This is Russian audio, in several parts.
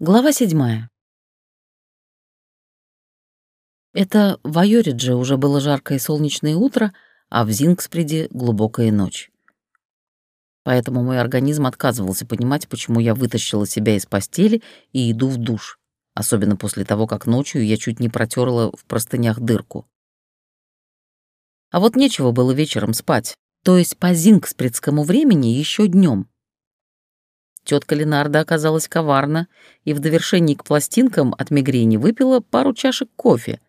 Глава седьмая. Это в Айоридже уже было жаркое солнечное утро, а в Зингспреде — глубокая ночь. Поэтому мой организм отказывался понимать, почему я вытащила себя из постели и иду в душ, особенно после того, как ночью я чуть не протерла в простынях дырку. А вот нечего было вечером спать, то есть по зингспредскому времени еще днем. Тетка Ленарда оказалась коварна и в довершении к пластинкам от мигрени выпила пару чашек кофе.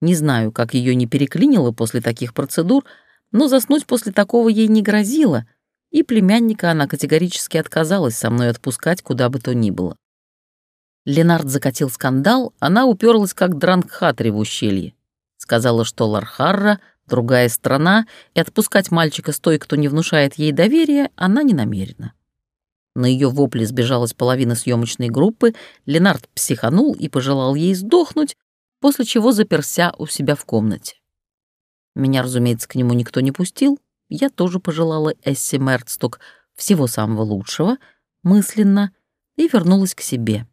Не знаю, как ее не переклинило после таких процедур, но заснуть после такого ей не грозило, и племянника она категорически отказалась со мной отпускать куда бы то ни было. Ленард закатил скандал, она уперлась как Дрангхатри в ущелье. Сказала, что Лархарра — другая страна, и отпускать мальчика с той, кто не внушает ей доверия, она не намерена. На ее вопли сбежалась половина съемочной группы, Ленард психанул и пожелал ей сдохнуть, после чего заперся у себя в комнате. Меня, разумеется, к нему никто не пустил. Я тоже пожелала Эсси Мерцток всего самого лучшего, мысленно, и вернулась к себе.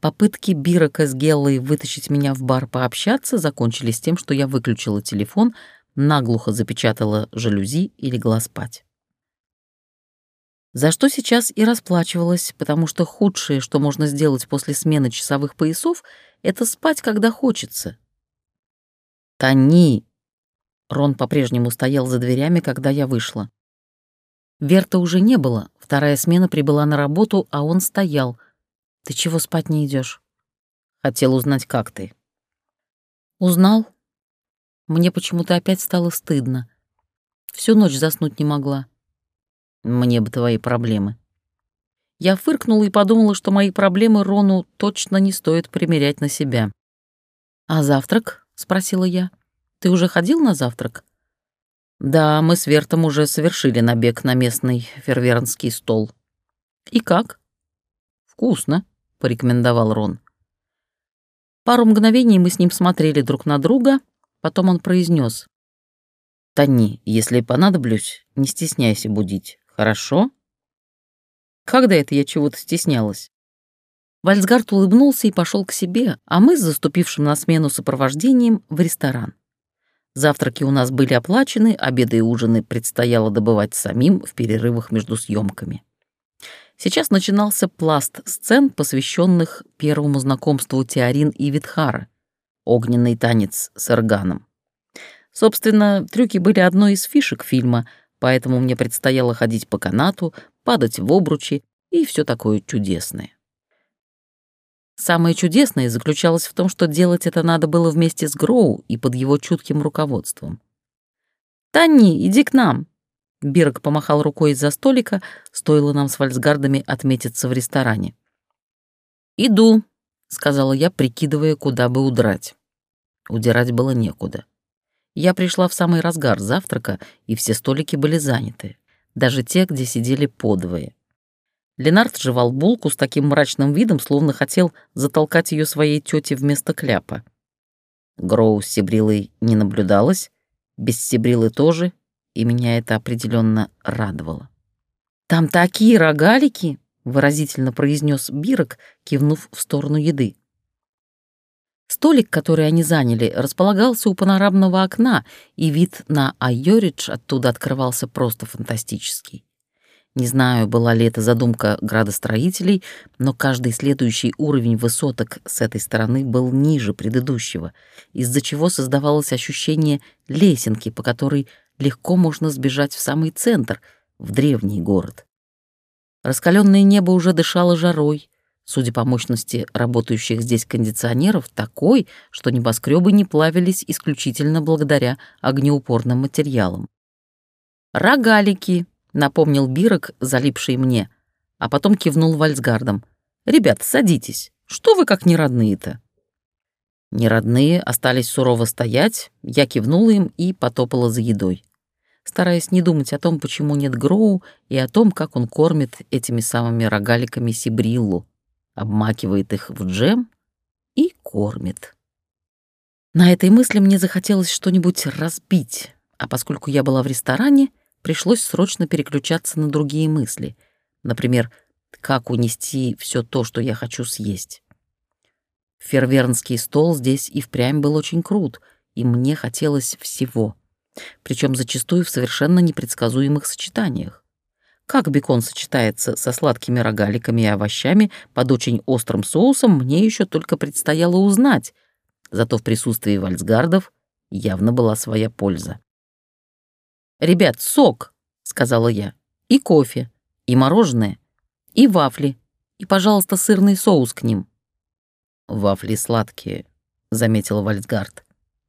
Попытки Бирака с Геллой вытащить меня в бар пообщаться закончились тем, что я выключила телефон, наглухо запечатала жалюзи и легла спать за что сейчас и расплачивалась, потому что худшее, что можно сделать после смены часовых поясов, это спать, когда хочется. «Тони!» Рон по-прежнему стоял за дверями, когда я вышла. Верта уже не было, вторая смена прибыла на работу, а он стоял. «Ты чего спать не идешь? «Хотел узнать, как ты». «Узнал?» Мне почему-то опять стало стыдно. Всю ночь заснуть не могла. Мне бы твои проблемы. Я фыркнула и подумала, что мои проблемы Рону точно не стоит примерять на себя. «А завтрак?» — спросила я. «Ты уже ходил на завтрак?» «Да, мы с Вертом уже совершили набег на местный фервернский стол». «И как?» «Вкусно», — порекомендовал Рон. Пару мгновений мы с ним смотрели друг на друга, потом он произнес: «Тони, если понадоблюсь, не стесняйся будить. Хорошо? Когда это я чего-то стеснялась? Вальсгард улыбнулся и пошел к себе, а мы с заступившим на смену сопровождением в ресторан. Завтраки у нас были оплачены, обеды и ужины предстояло добывать самим в перерывах между съемками. Сейчас начинался пласт сцен, посвященных первому знакомству Теорин и Витхара, огненный танец с органом. Собственно, трюки были одной из фишек фильма — поэтому мне предстояло ходить по канату, падать в обручи и все такое чудесное. Самое чудесное заключалось в том, что делать это надо было вместе с Гроу и под его чутким руководством. «Танни, иди к нам!» Бирок помахал рукой из-за столика, стоило нам с вальсгардами отметиться в ресторане. «Иду», — сказала я, прикидывая, куда бы удрать. Удирать было некуда. Я пришла в самый разгар завтрака, и все столики были заняты, даже те, где сидели подвое. Ленард жевал булку с таким мрачным видом, словно хотел затолкать ее своей тете вместо кляпа. Гроу с Сибрилой не наблюдалось, без Сибрилы тоже, и меня это определенно радовало. «Там такие рогалики!» — выразительно произнес Бирок, кивнув в сторону еды. Столик, который они заняли, располагался у панорамного окна, и вид на Айоридж оттуда открывался просто фантастический. Не знаю, была ли это задумка градостроителей, но каждый следующий уровень высоток с этой стороны был ниже предыдущего, из-за чего создавалось ощущение лесенки, по которой легко можно сбежать в самый центр, в древний город. Раскаленное небо уже дышало жарой, Судя по мощности работающих здесь кондиционеров, такой, что небоскребы не плавились исключительно благодаря огнеупорным материалам. «Рогалики», — напомнил Бирок, залипший мне, а потом кивнул вальсгардом. «Ребят, садитесь. Что вы как неродные-то?» Неродные остались сурово стоять, я кивнула им и потопала за едой, стараясь не думать о том, почему нет Гроу, и о том, как он кормит этими самыми рогаликами Сибриллу обмакивает их в джем и кормит. На этой мысли мне захотелось что-нибудь разбить, а поскольку я была в ресторане, пришлось срочно переключаться на другие мысли. Например, как унести все то, что я хочу съесть. Фервернский стол здесь и впрямь был очень крут, и мне хотелось всего, причем зачастую в совершенно непредсказуемых сочетаниях. Как бекон сочетается со сладкими рогаликами и овощами под очень острым соусом, мне еще только предстояло узнать, зато в присутствии вальцгардов явно была своя польза. «Ребят, сок!» — сказала я. «И кофе, и мороженое, и вафли, и, пожалуйста, сырный соус к ним». «Вафли сладкие», — заметила Вальцгард.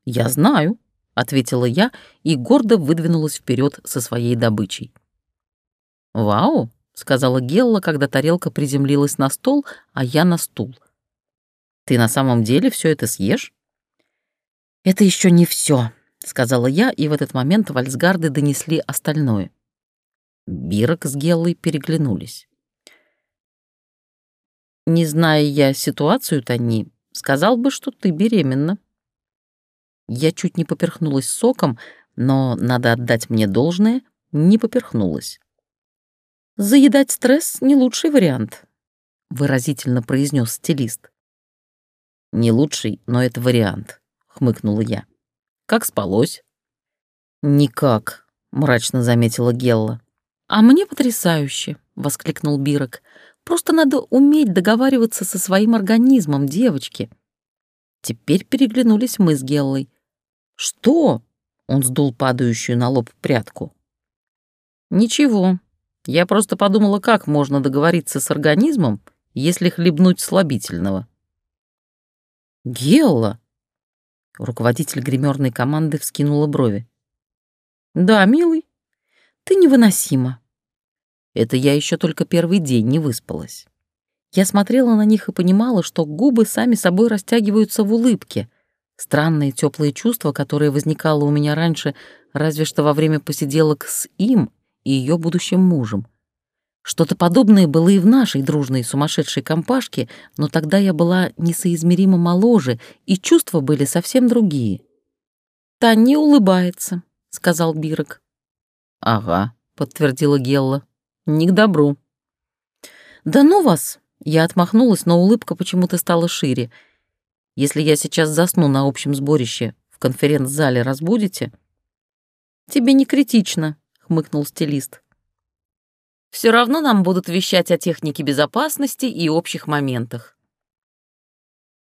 «Я знаю», — ответила я и гордо выдвинулась вперед со своей добычей. «Вау!» — сказала Гелла, когда тарелка приземлилась на стол, а я на стул. «Ты на самом деле все это съешь?» «Это еще не все, сказала я, и в этот момент вальсгарды донесли остальное. Бирок с Геллой переглянулись. «Не зная я ситуацию, Тони, сказал бы, что ты беременна». Я чуть не поперхнулась соком, но, надо отдать мне должное, не поперхнулась. «Заедать стресс — не лучший вариант», — выразительно произнес стилист. «Не лучший, но это вариант», — хмыкнула я. Как спалось?» «Никак», — мрачно заметила Гелла. «А мне потрясающе», — воскликнул Бирок. «Просто надо уметь договариваться со своим организмом, девочки». Теперь переглянулись мы с Геллой. «Что?» — он сдул падающую на лоб прядку. «Ничего. Я просто подумала, как можно договориться с организмом, если хлебнуть слабительного». «Гелла!» Руководитель гримерной команды вскинула брови. «Да, милый, ты невыносима». Это я еще только первый день не выспалась. Я смотрела на них и понимала, что губы сами собой растягиваются в улыбке. Странное теплое чувство, которое возникало у меня раньше, разве что во время посиделок с им и ее будущим мужем. Что-то подобное было и в нашей дружной сумасшедшей компашке, но тогда я была несоизмеримо моложе, и чувства были совсем другие. «Та не улыбается», — сказал Бирок. «Ага», — подтвердила Гелла. «Не к добру». «Да ну вас!» — я отмахнулась, но улыбка почему-то стала шире. «Если я сейчас засну на общем сборище, в конференц-зале разбудите?» «Тебе не критично», — хмыкнул стилист. Все равно нам будут вещать о технике безопасности и общих моментах.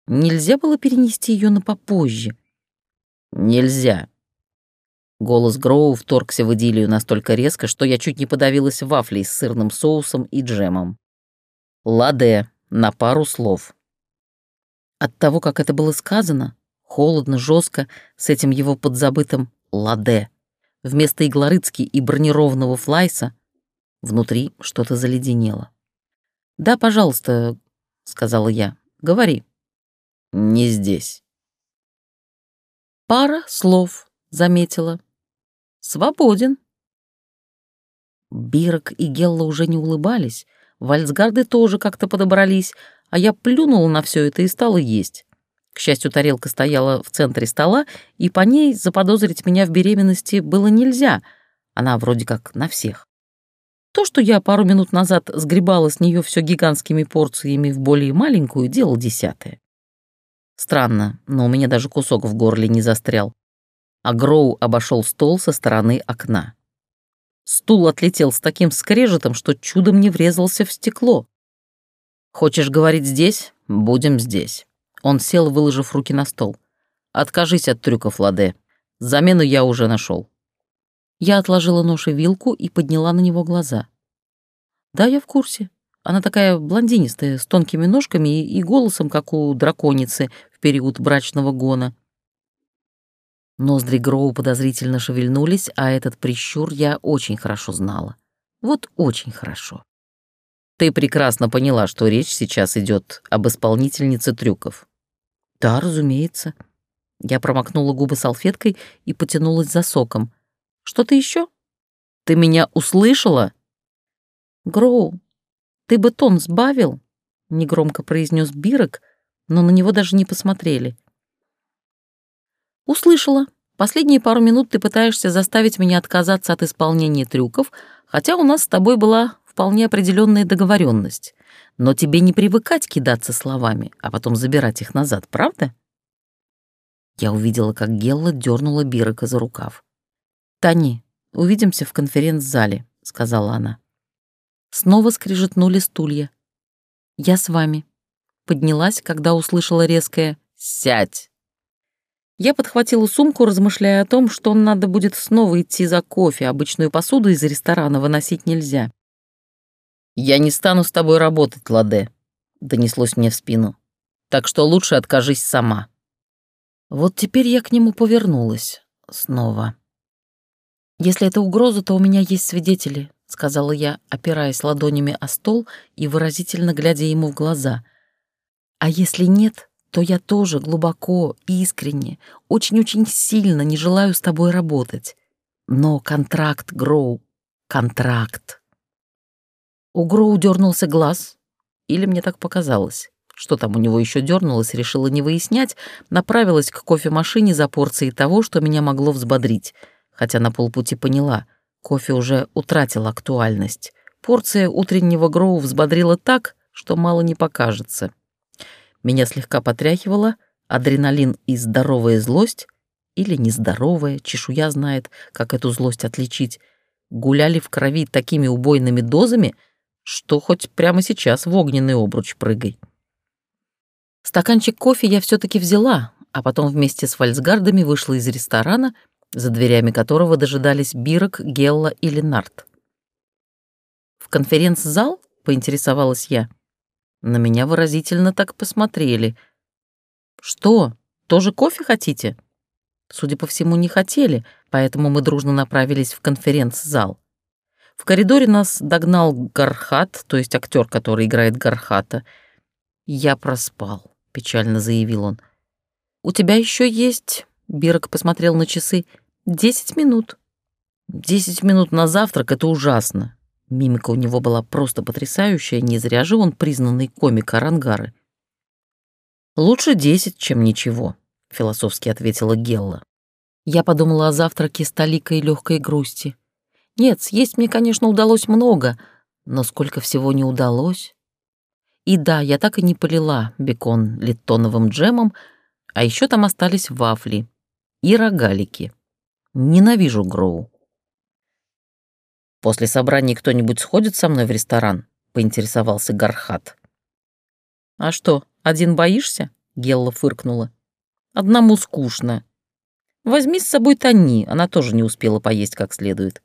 Нельзя было перенести ее на попозже. Нельзя. Голос Гроу вторгся в идиллию настолько резко, что я чуть не подавилась вафлей с сырным соусом и джемом. Ладе, на пару слов. От того, как это было сказано, холодно, жестко, с этим его подзабытым «ладе», вместо иглорыцки и бронированного флайса Внутри что-то заледенело. «Да, пожалуйста», — сказала я, — «говори». «Не здесь». «Пара слов», — заметила. «Свободен». Бирок и Гелла уже не улыбались, вальцгарды тоже как-то подобрались, а я плюнула на все это и стала есть. К счастью, тарелка стояла в центре стола, и по ней заподозрить меня в беременности было нельзя, она вроде как на всех. То, что я пару минут назад сгребала с нее все гигантскими порциями в более маленькую, делал десятое. Странно, но у меня даже кусок в горле не застрял. А Гроу обошел стол со стороны окна. Стул отлетел с таким скрежетом, что чудом не врезался в стекло. «Хочешь говорить здесь? Будем здесь». Он сел, выложив руки на стол. «Откажись от трюков, Ладе. Замену я уже нашел. Я отложила нож и вилку и подняла на него глаза. «Да, я в курсе. Она такая блондинистая, с тонкими ножками и голосом, как у драконицы в период брачного гона». Ноздри Гроу подозрительно шевельнулись, а этот прищур я очень хорошо знала. Вот очень хорошо. Ты прекрасно поняла, что речь сейчас идет об исполнительнице трюков. Да, разумеется. Я промокнула губы салфеткой и потянулась за соком. Что-то еще? Ты меня услышала? Гроу, ты бы тон сбавил, негромко произнес Бирок, но на него даже не посмотрели. Услышала. Последние пару минут ты пытаешься заставить меня отказаться от исполнения трюков, хотя у нас с тобой была вполне определенная договоренность. Но тебе не привыкать кидаться словами, а потом забирать их назад, правда? Я увидела, как Гелла дернула Бирека за рукав. «Тани, увидимся в конференц-зале», — сказала она. Снова скрижетнули стулья. «Я с вами». Поднялась, когда услышала резкое «Сядь!». Я подхватила сумку, размышляя о том, что надо будет снова идти за кофе, обычную посуду из ресторана выносить нельзя. «Я не стану с тобой работать, Ладе», — донеслось мне в спину. «Так что лучше откажись сама». Вот теперь я к нему повернулась снова. «Если это угроза, то у меня есть свидетели», — сказала я, опираясь ладонями о стол и выразительно глядя ему в глаза. «А если нет, то я тоже глубоко, искренне, очень-очень сильно не желаю с тобой работать. Но контракт, Гроу, контракт». У Гроу дернулся глаз, или мне так показалось. Что там у него еще дернулось, решила не выяснять, направилась к кофемашине за порцией того, что меня могло взбодрить, хотя на полпути поняла, кофе уже утратил актуальность. Порция утреннего гроу взбодрила так, что мало не покажется. Меня слегка потряхивало, адреналин и здоровая злость, или нездоровая, чешуя знает, как эту злость отличить, гуляли в крови такими убойными дозами, что хоть прямо сейчас в огненный обруч прыгай. Стаканчик кофе я все таки взяла, а потом вместе с фальцгардами вышла из ресторана, за дверями которого дожидались Бирок, Гелла и Ленард. «В конференц-зал?» — поинтересовалась я. На меня выразительно так посмотрели. «Что, тоже кофе хотите?» Судя по всему, не хотели, поэтому мы дружно направились в конференц-зал. В коридоре нас догнал Гархат, то есть актер, который играет Гархата. Я проспал. — печально заявил он. «У тебя еще есть...» — Бирок посмотрел на часы. «Десять минут». «Десять минут на завтрак — это ужасно». Мимика у него была просто потрясающая, не зря же он признанный комик Арангары. «Лучше десять, чем ничего», — философски ответила Гелла. Я подумала о завтраке с толикой легкой грусти. Нет, съесть мне, конечно, удалось много, но сколько всего не удалось. И да, я так и не полила бекон литтоновым джемом, а еще там остались вафли и рогалики. Ненавижу Гроу. «После собрания кто-нибудь сходит со мной в ресторан?» — поинтересовался Гархат. «А что, один боишься?» — Гелла фыркнула. «Одному скучно. Возьми с собой Тони, она тоже не успела поесть как следует».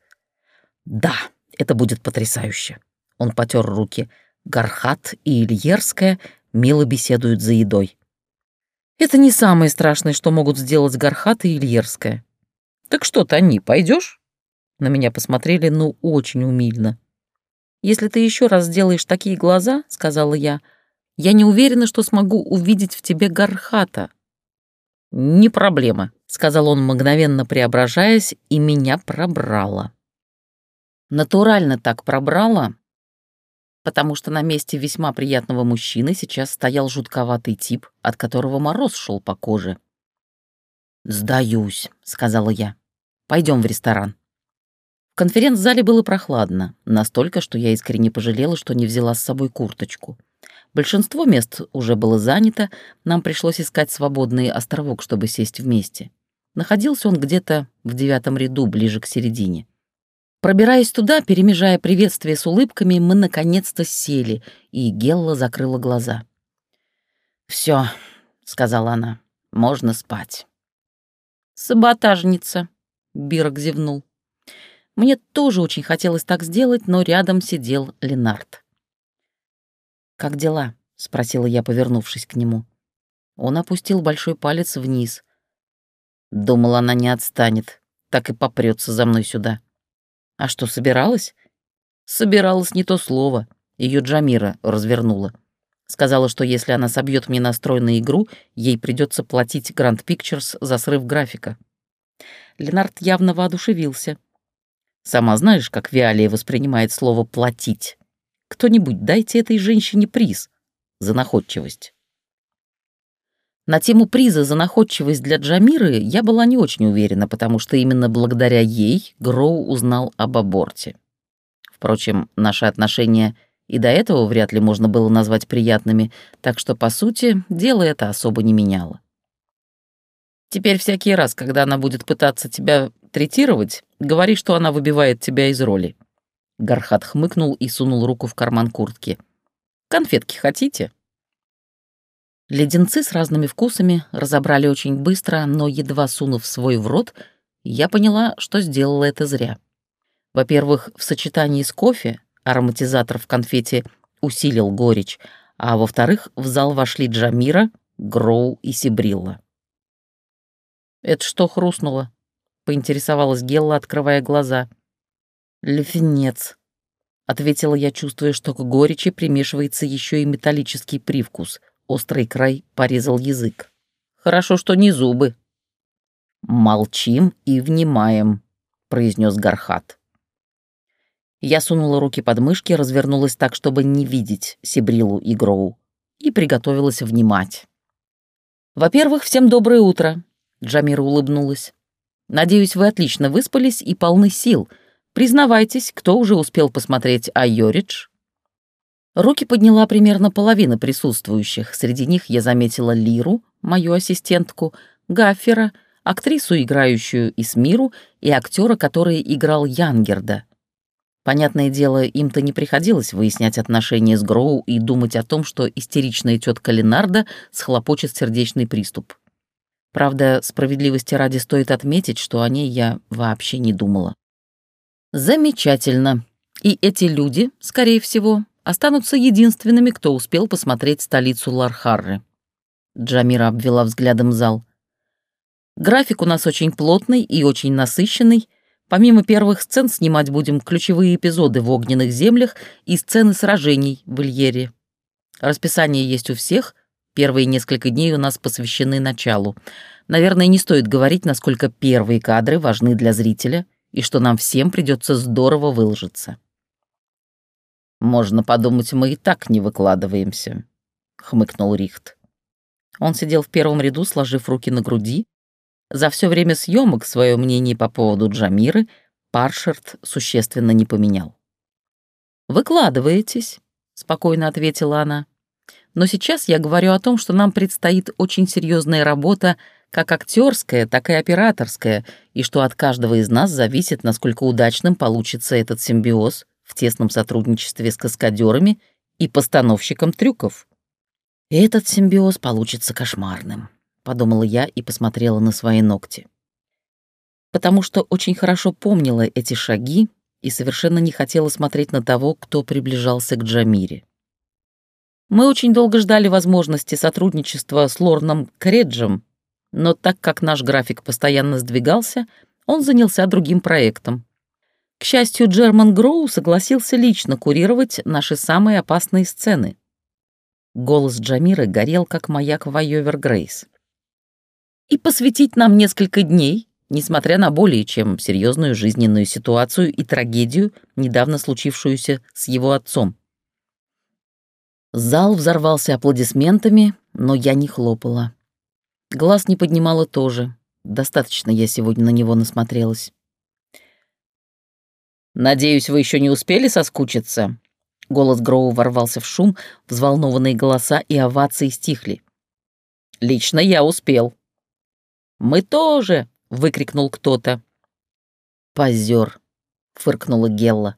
«Да, это будет потрясающе!» Он потер руки. Гархат и Ильерская мило беседуют за едой. Это не самое страшное, что могут сделать Гархат и Ильерская. Так что, Тони, пойдешь? На меня посмотрели, ну, очень умильно. «Если ты еще раз сделаешь такие глаза, — сказала я, — я не уверена, что смогу увидеть в тебе Гархата». «Не проблема», — сказал он, мгновенно преображаясь, и меня пробрало. Натурально так пробрало, потому что на месте весьма приятного мужчины сейчас стоял жутковатый тип, от которого мороз шел по коже. «Сдаюсь», — сказала я. Пойдем в ресторан». В конференц-зале было прохладно, настолько, что я искренне пожалела, что не взяла с собой курточку. Большинство мест уже было занято, нам пришлось искать свободный островок, чтобы сесть вместе. Находился он где-то в девятом ряду, ближе к середине. Пробираясь туда, перемежая приветствия с улыбками, мы наконец-то сели, и Гелла закрыла глаза. Все, сказала она, — «можно спать». «Саботажница», — Бирок зевнул. Мне тоже очень хотелось так сделать, но рядом сидел Ленард. «Как дела?» — спросила я, повернувшись к нему. Он опустил большой палец вниз. Думала, она не отстанет, так и попрется за мной сюда. А что, собиралась? Собиралась не то слово. Ее Джамира развернула. Сказала, что если она собьет мне настрой на игру, ей придется платить Grand Pictures за срыв графика. Ленард явно воодушевился. Сама знаешь, как Виалия воспринимает слово «платить». Кто-нибудь дайте этой женщине приз за находчивость. На тему приза за находчивость для Джамиры я была не очень уверена, потому что именно благодаря ей Гроу узнал об аборте. Впрочем, наши отношения и до этого вряд ли можно было назвать приятными, так что, по сути, дело это особо не меняло. Теперь всякий раз, когда она будет пытаться тебя третировать, говори, что она выбивает тебя из роли». Гархат хмыкнул и сунул руку в карман куртки. «Конфетки хотите?» Леденцы с разными вкусами разобрали очень быстро, но, едва сунув свой в рот, я поняла, что сделала это зря. Во-первых, в сочетании с кофе ароматизатор в конфете усилил горечь, а во-вторых, в зал вошли Джамира, Гроу и Сибрилла. «Это что хрустнуло?» — поинтересовалась Гелла, открывая глаза. «Львенец», — ответила я, чувствуя, что к горечи примешивается еще и металлический привкус. Острый край порезал язык. «Хорошо, что не зубы». «Молчим и внимаем», — произнес Гархат. Я сунула руки под мышки, развернулась так, чтобы не видеть Сибрилу и Гроу, и приготовилась внимать. «Во-первых, всем доброе утро. Джамира улыбнулась. «Надеюсь, вы отлично выспались и полны сил. Признавайтесь, кто уже успел посмотреть Айоридж?» Руки подняла примерно половина присутствующих. Среди них я заметила Лиру, мою ассистентку, Гаффера, актрису, играющую Исмиру, и актера, который играл Янгерда. Понятное дело, им-то не приходилось выяснять отношения с Гроу и думать о том, что истеричная тетка Ленарда схлопочет сердечный приступ. Правда, справедливости ради стоит отметить, что о ней я вообще не думала. Замечательно. И эти люди, скорее всего, останутся единственными, кто успел посмотреть столицу Лархарры. Джамира обвела взглядом зал. График у нас очень плотный и очень насыщенный. Помимо первых сцен снимать будем ключевые эпизоды в огненных землях и сцены сражений в Ильере. Расписание есть у всех, Первые несколько дней у нас посвящены началу. Наверное, не стоит говорить, насколько первые кадры важны для зрителя и что нам всем придется здорово выложиться. «Можно подумать, мы и так не выкладываемся», — хмыкнул Рихт. Он сидел в первом ряду, сложив руки на груди. За все время съемок свое мнение по поводу Джамиры Паршерт существенно не поменял. «Выкладываетесь», — спокойно ответила она. Но сейчас я говорю о том, что нам предстоит очень серьезная работа, как актерская, так и операторская, и что от каждого из нас зависит, насколько удачным получится этот симбиоз в тесном сотрудничестве с каскадерами и постановщиком трюков. «Этот симбиоз получится кошмарным», — подумала я и посмотрела на свои ногти. Потому что очень хорошо помнила эти шаги и совершенно не хотела смотреть на того, кто приближался к Джамире. Мы очень долго ждали возможности сотрудничества с Лорном Креджем, но так как наш график постоянно сдвигался, он занялся другим проектом. К счастью, Джерман Гроу согласился лично курировать наши самые опасные сцены. Голос Джамиры горел, как маяк в Айовер Грейс. И посвятить нам несколько дней, несмотря на более чем серьезную жизненную ситуацию и трагедию, недавно случившуюся с его отцом. Зал взорвался аплодисментами, но я не хлопала. Глаз не поднимала тоже. Достаточно я сегодня на него насмотрелась. «Надеюсь, вы еще не успели соскучиться?» Голос Гроу ворвался в шум, взволнованные голоса и овации стихли. «Лично я успел». «Мы тоже!» — выкрикнул кто-то. «Позер!» — фыркнула Гелла.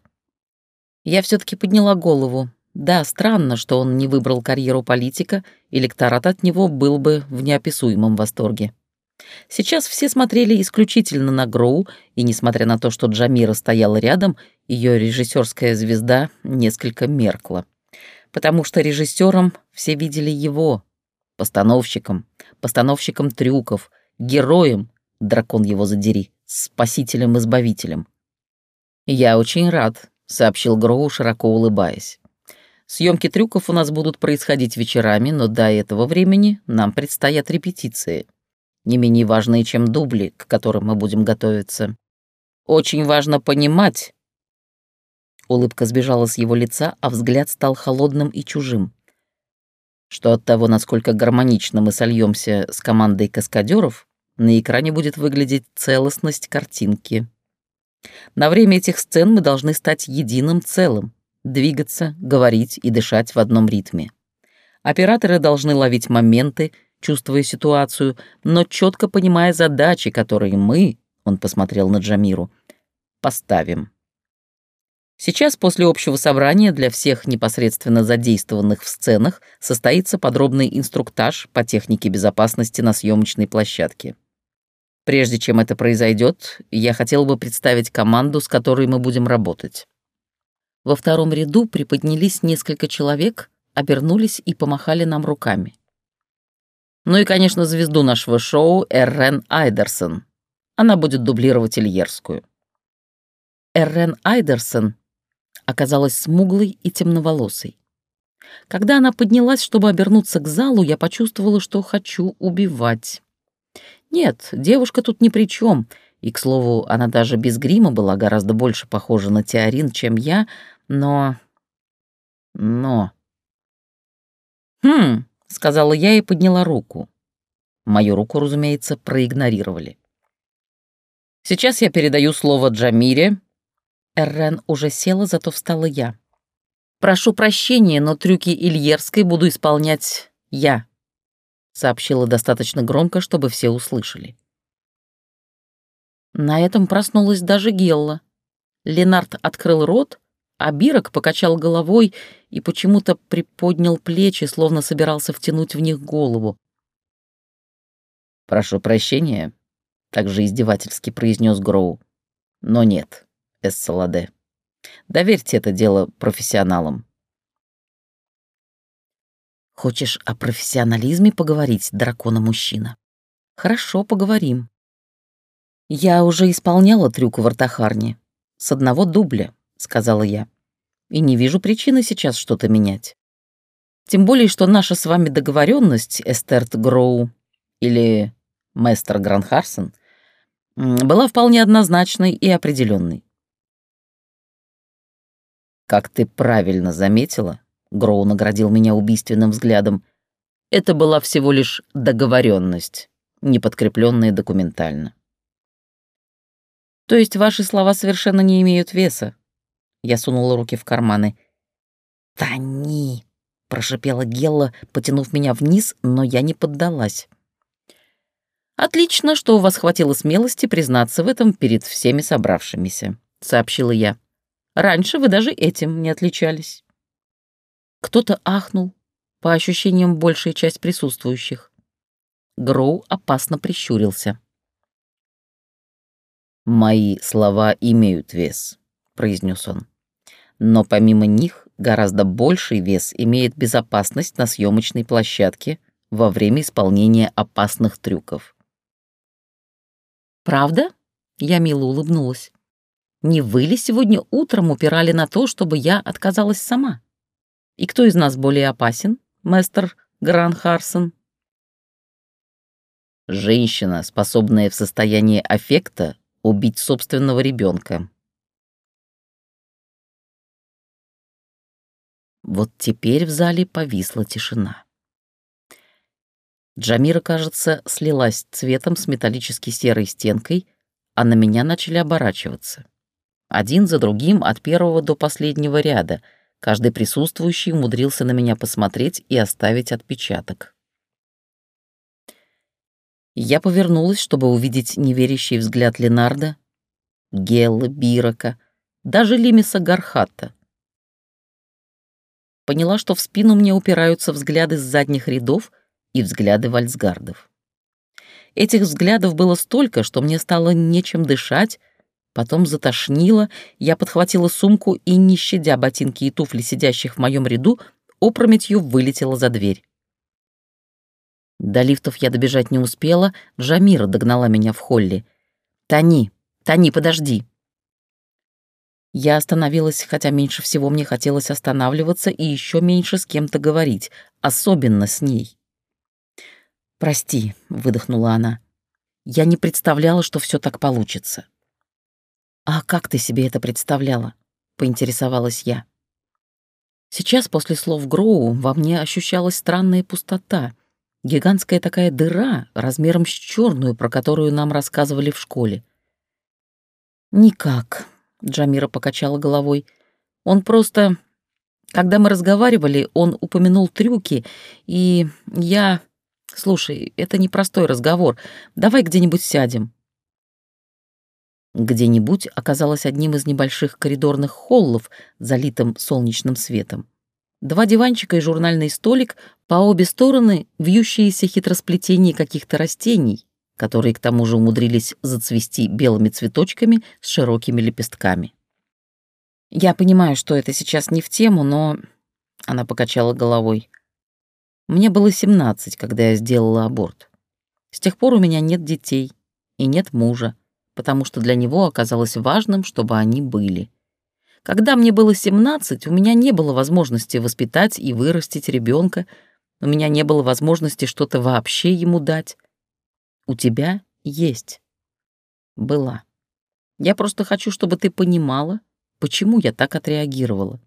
Я все таки подняла голову. Да, странно, что он не выбрал карьеру политика, электорат от него был бы в неописуемом восторге. Сейчас все смотрели исключительно на Гроу, и, несмотря на то, что Джамира стояла рядом, ее режиссерская звезда несколько меркла. Потому что режиссером все видели его, постановщиком, постановщиком трюков, героем, дракон его задери, спасителем-избавителем. «Я очень рад», — сообщил Гроу, широко улыбаясь. Съемки трюков у нас будут происходить вечерами, но до этого времени нам предстоят репетиции, не менее важные, чем дубли, к которым мы будем готовиться. Очень важно понимать...» Улыбка сбежала с его лица, а взгляд стал холодным и чужим. Что от того, насколько гармонично мы сольемся с командой каскадеров, на экране будет выглядеть целостность картинки. На время этих сцен мы должны стать единым целым, двигаться, говорить и дышать в одном ритме. Операторы должны ловить моменты, чувствуя ситуацию, но четко понимая задачи, которые мы, он посмотрел на Джамиру, поставим. Сейчас после общего собрания для всех непосредственно задействованных в сценах состоится подробный инструктаж по технике безопасности на съемочной площадке. Прежде чем это произойдет, я хотел бы представить команду, с которой мы будем работать. Во втором ряду приподнялись несколько человек, обернулись и помахали нам руками. Ну и, конечно, звезду нашего шоу Эррен Айдерсон. Она будет дублировать Ильерскую. Эррен Айдерсон оказалась смуглой и темноволосой. Когда она поднялась, чтобы обернуться к залу, я почувствовала, что хочу убивать. Нет, девушка тут ни при чем, и, к слову, она даже без грима была гораздо больше похожа на Теорин, чем я, но... Но... «Хм», — сказала я и подняла руку. Мою руку, разумеется, проигнорировали. Сейчас я передаю слово Джамире, Эррен уже села, зато встала я. «Прошу прощения, но трюки Ильерской буду исполнять я», сообщила достаточно громко, чтобы все услышали. На этом проснулась даже Гелла. Ленард открыл рот, а Бирок покачал головой и почему-то приподнял плечи, словно собирался втянуть в них голову. «Прошу прощения», — также издевательски произнес Гроу. «Но нет, Эссаладе. Доверьте это дело профессионалам. Хочешь о профессионализме поговорить, дракона-мужчина? Хорошо, поговорим. Я уже исполняла трюк в Артахарне. С одного дубля, сказала я. И не вижу причины сейчас что-то менять. Тем более, что наша с вами договоренность, Эстерт Гроу или Мэстер Гранхарсон, была вполне однозначной и определенной. «Как ты правильно заметила», — Гроу наградил меня убийственным взглядом, «это была всего лишь договоренность, не подкрепленная документально». «То есть ваши слова совершенно не имеют веса?» Я сунула руки в карманы. «Тони!» — прошипела Гелла, потянув меня вниз, но я не поддалась. «Отлично, что у вас хватило смелости признаться в этом перед всеми собравшимися», — сообщила я. Раньше вы даже этим не отличались. Кто-то ахнул, по ощущениям большая часть присутствующих. Гроу опасно прищурился. «Мои слова имеют вес», — произнес он. «Но помимо них гораздо больший вес имеет безопасность на съемочной площадке во время исполнения опасных трюков». «Правда?» — я мило улыбнулась. Не вы ли сегодня утром упирали на то, чтобы я отказалась сама? И кто из нас более опасен, мастер Гран Харсон? Женщина, способная в состоянии аффекта убить собственного ребенка. Вот теперь в зале повисла тишина. Джамира, кажется, слилась цветом с металлически серой стенкой, а на меня начали оборачиваться. Один за другим от первого до последнего ряда. Каждый присутствующий умудрился на меня посмотреть и оставить отпечаток. Я повернулась, чтобы увидеть неверящий взгляд Ленарда, Гелла, Бирока, даже Лимиса Гархата. Поняла, что в спину мне упираются взгляды с задних рядов и взгляды вальсгардов. Этих взглядов было столько, что мне стало нечем дышать, Потом затошнило, я подхватила сумку и, не щадя ботинки и туфли сидящих в моем ряду, опрометью вылетела за дверь. До лифтов я добежать не успела, Джамира догнала меня в холле. «Тони, Тони, подожди!» Я остановилась, хотя меньше всего мне хотелось останавливаться и еще меньше с кем-то говорить, особенно с ней. «Прости», — выдохнула она. «Я не представляла, что все так получится». «А как ты себе это представляла?» — поинтересовалась я. Сейчас, после слов Гроу, во мне ощущалась странная пустота, гигантская такая дыра размером с черную, про которую нам рассказывали в школе. «Никак», — Джамира покачала головой. «Он просто... Когда мы разговаривали, он упомянул трюки, и я... Слушай, это непростой разговор. Давай где-нибудь сядем». Где-нибудь оказалось одним из небольших коридорных холлов, залитым солнечным светом. Два диванчика и журнальный столик, по обе стороны вьющиеся хитросплетения каких-то растений, которые к тому же умудрились зацвести белыми цветочками с широкими лепестками. «Я понимаю, что это сейчас не в тему, но...» Она покачала головой. «Мне было семнадцать, когда я сделала аборт. С тех пор у меня нет детей и нет мужа, потому что для него оказалось важным, чтобы они были. Когда мне было 17, у меня не было возможности воспитать и вырастить ребенка, у меня не было возможности что-то вообще ему дать. У тебя есть. Была. Я просто хочу, чтобы ты понимала, почему я так отреагировала.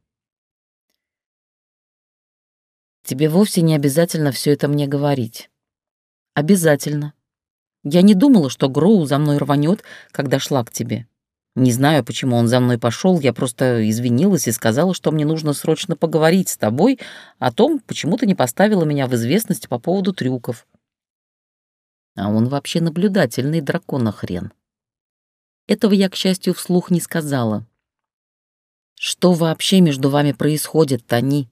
Тебе вовсе не обязательно все это мне говорить. Обязательно. Я не думала, что Гроу за мной рванет, когда шла к тебе. Не знаю, почему он за мной пошел, я просто извинилась и сказала, что мне нужно срочно поговорить с тобой о том, почему ты не поставила меня в известность по поводу трюков. А он вообще наблюдательный дракон хрен. Этого я, к счастью, вслух не сказала. Что вообще между вами происходит, Тони?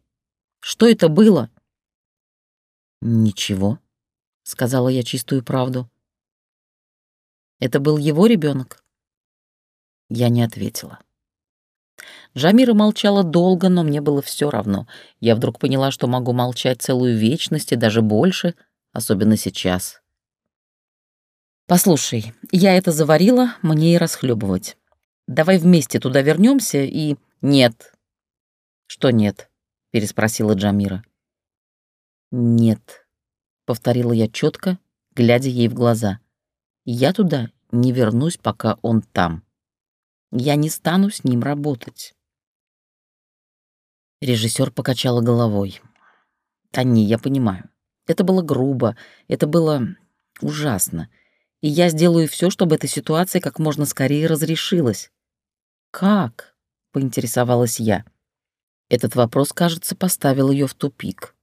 Что это было? Ничего, сказала я чистую правду. Это был его ребенок? Я не ответила. Жамира молчала долго, но мне было все равно. Я вдруг поняла, что могу молчать целую вечность и даже больше, особенно сейчас. «Послушай, я это заварила, мне и расхлебывать. Давай вместе туда вернемся и...» «Нет». «Что нет?» — переспросила Джамира. «Нет», — повторила я четко, глядя ей в глаза. Я туда не вернусь, пока он там. Я не стану с ним работать. Режиссер покачала головой. Тани, я понимаю. Это было грубо, это было ужасно. И я сделаю все, чтобы эта ситуация как можно скорее разрешилась. Как? поинтересовалась я. Этот вопрос, кажется, поставил ее в тупик.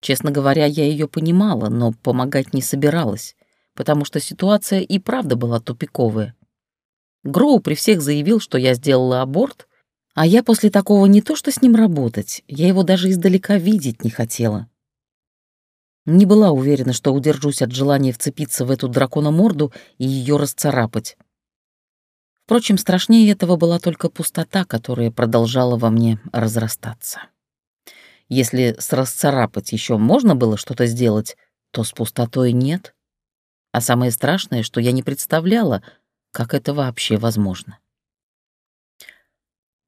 Честно говоря, я ее понимала, но помогать не собиралась потому что ситуация и правда была тупиковая. Гроу при всех заявил, что я сделала аборт, а я после такого не то что с ним работать, я его даже издалека видеть не хотела. Не была уверена, что удержусь от желания вцепиться в эту дракономорду и ее расцарапать. Впрочем, страшнее этого была только пустота, которая продолжала во мне разрастаться. Если с расцарапать еще можно было что-то сделать, то с пустотой нет. А самое страшное, что я не представляла, как это вообще возможно.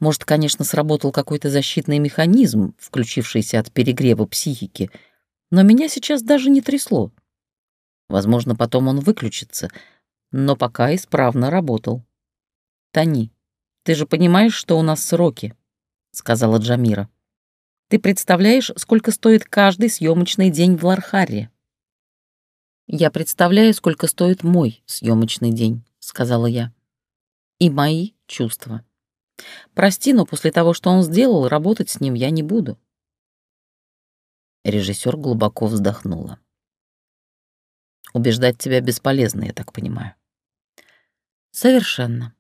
Может, конечно, сработал какой-то защитный механизм, включившийся от перегрева психики, но меня сейчас даже не трясло. Возможно, потом он выключится, но пока исправно работал. «Тони, ты же понимаешь, что у нас сроки», — сказала Джамира. «Ты представляешь, сколько стоит каждый съемочный день в Лархаре?» «Я представляю, сколько стоит мой съемочный день», — сказала я. «И мои чувства. Прости, но после того, что он сделал, работать с ним я не буду». Режиссер глубоко вздохнула. «Убеждать тебя бесполезно, я так понимаю». «Совершенно».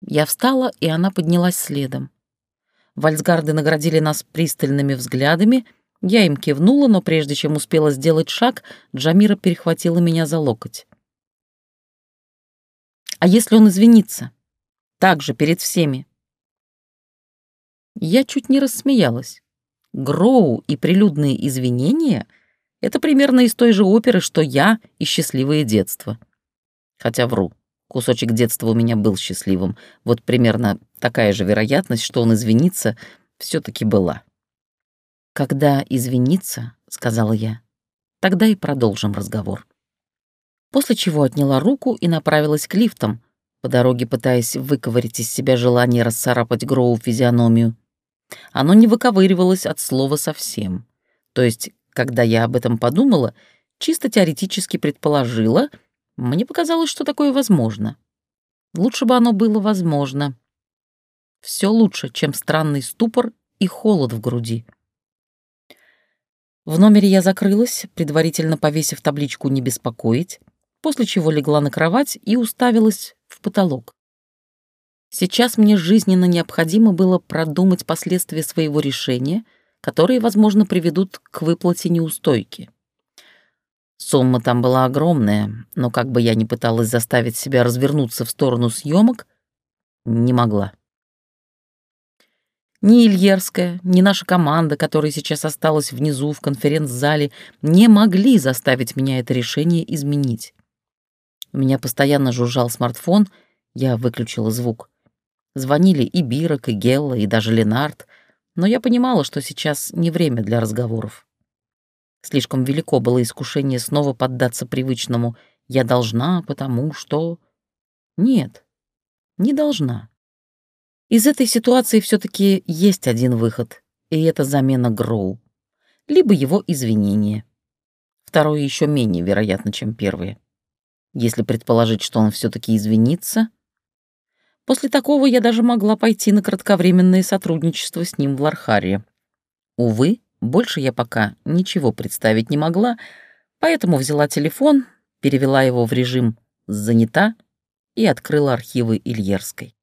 Я встала, и она поднялась следом. Вальсгарды наградили нас пристальными взглядами — я им кивнула, но прежде чем успела сделать шаг, Джамира перехватила меня за локоть. «А если он извинится? Так же, перед всеми?» Я чуть не рассмеялась. Гроу и прилюдные извинения — это примерно из той же оперы, что я и счастливое детство. Хотя вру. Кусочек детства у меня был счастливым. Вот примерно такая же вероятность, что он извинится, все таки была. «Когда извиниться», — сказала я, — «тогда и продолжим разговор». После чего отняла руку и направилась к лифтам, по дороге пытаясь выковырить из себя желание расцарапать Гроу физиономию. Оно не выковыривалось от слова совсем. То есть, когда я об этом подумала, чисто теоретически предположила, мне показалось, что такое возможно. Лучше бы оно было возможно. Все лучше, чем странный ступор и холод в груди. В номере я закрылась, предварительно повесив табличку «Не беспокоить», после чего легла на кровать и уставилась в потолок. Сейчас мне жизненно необходимо было продумать последствия своего решения, которые, возможно, приведут к выплате неустойки. Сумма там была огромная, но как бы я ни пыталась заставить себя развернуться в сторону съемок, не могла. Ни Ильерская, ни наша команда, которая сейчас осталась внизу в конференц-зале, не могли заставить меня это решение изменить. У меня постоянно жужжал смартфон, я выключила звук. Звонили и Бирок, и Гелла, и даже Ленард, но я понимала, что сейчас не время для разговоров. Слишком велико было искушение снова поддаться привычному «я должна, потому что...» Нет, не должна. Из этой ситуации все таки есть один выход, и это замена Гроу. Либо его извинение. Второе еще менее вероятно, чем первое. Если предположить, что он все таки извинится, После такого я даже могла пойти на кратковременное сотрудничество с ним в Лархаре. Увы, больше я пока ничего представить не могла, поэтому взяла телефон, перевела его в режим «занята» и открыла архивы Ильерской.